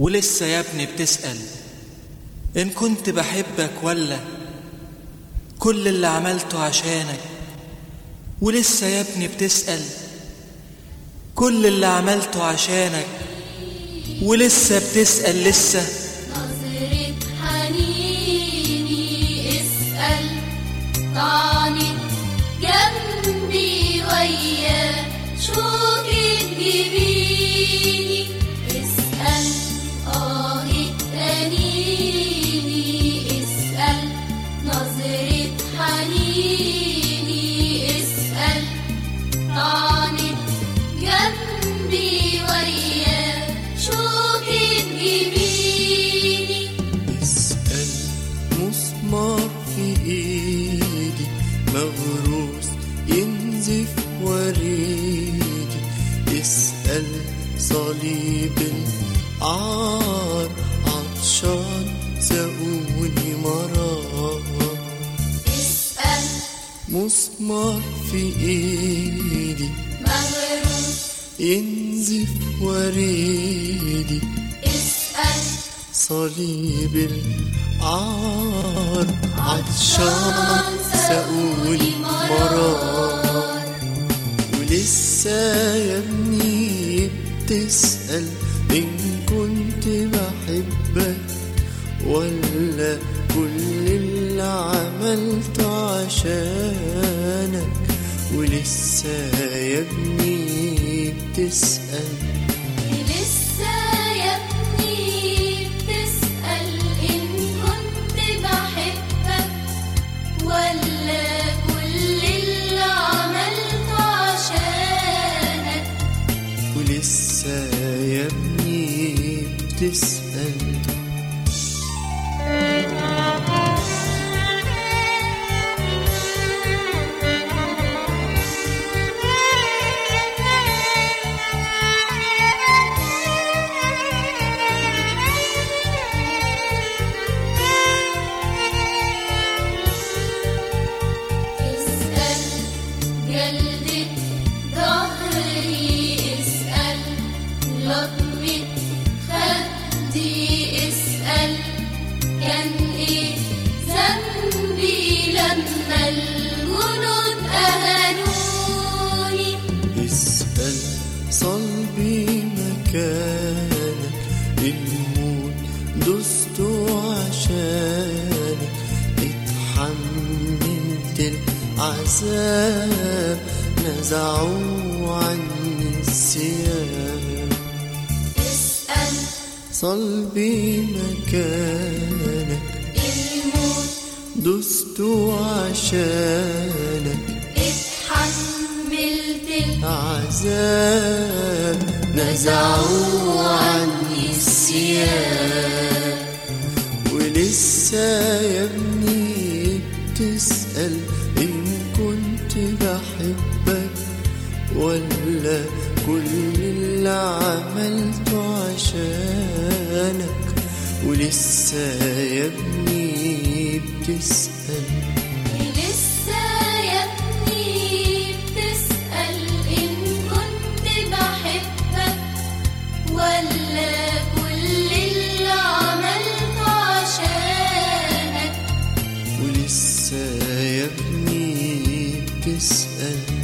ولسه يا ابني بتسأل إن كنت بحبك ولا كل اللي عملته عشانك؟ ولسه يا ابني بتسأل كل اللي عملته عشانك؟ ولسه بتسأل لسه؟ عطشان سقوني مرار اسأل مسمار في ايدي مغروس ينزف وريدي. اسأل صليب العار. عطشان سقوني مرار ولسه يا ابني بتسأل إن كنت ولا كل اللي عملته عشانك ولسه يا ابني بتسأل. لسه العذاب نزعوا عني الثياب اسأل صلبي مكانك الموت دسته عشانك اتحملت عذاب نزعوا عني الثياب ولسه يا ابني بتسأل كل اللي عملته عشانك ولسه يا ابني بتسأل. لسه يا ابني بتسأل إن كنت بحبك ولا كل اللي عملته عشانك. ولسه يا ابني بتسأل.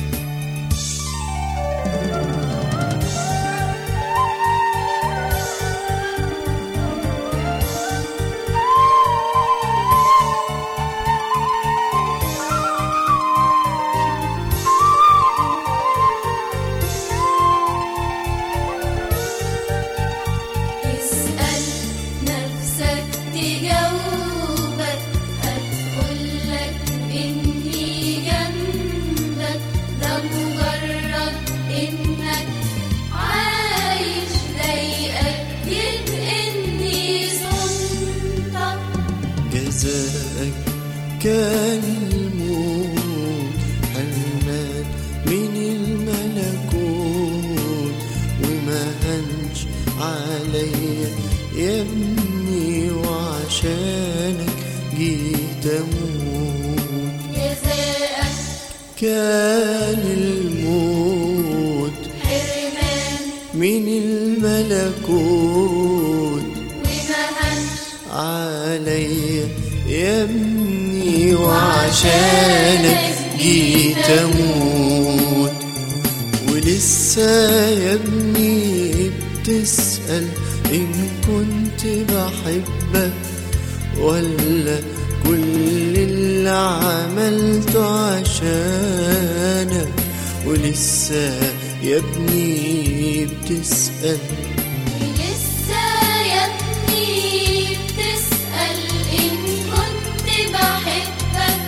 كان الموت. حرمان من الملكوت. عليا يا ابني وعشانك جيت أموت ولسه يا ابني بتسأل إن كنت بحبك ولا كل اللي عملته عشانك ولسه يا ابني بتسأل. لسه يا ابني بتسأل إن كنت بحبك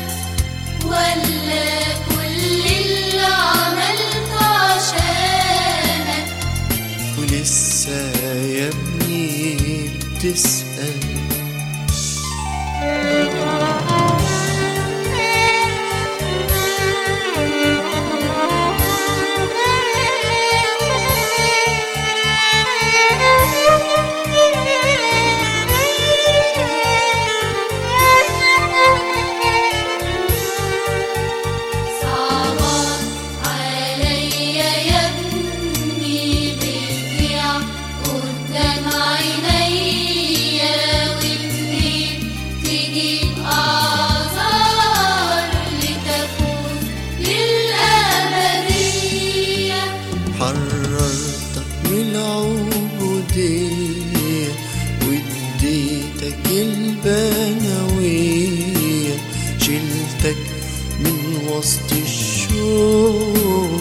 ولا كل اللي عملته عشانك. ولسه يا ابني بتسأل. حررتك من العبودية واديتك البنوية شلتك من وسط الشوق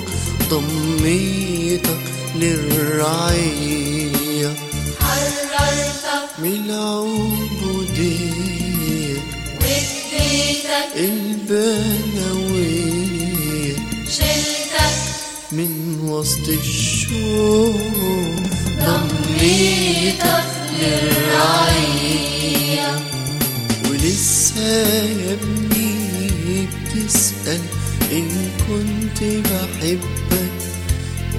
ضميتك للرعية حررتك من العبودية واديتك البنوية وسط الشوق ضميتك للرعية ولسه يا ابني بتسأل إن كنت بحبك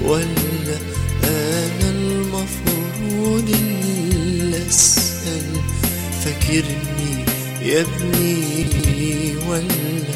ولا أنا المفروض اللي أسأل فاكرني يا ابني ولا